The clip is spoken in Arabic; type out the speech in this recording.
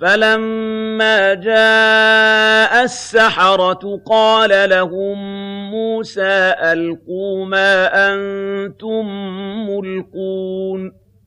فَلَمَّا جَاءَ السَّحَرَةُ قَالَ لَهُم مُّوسَىٰ أَلْقُوا مَا أَنتُم مُّلْقُونَ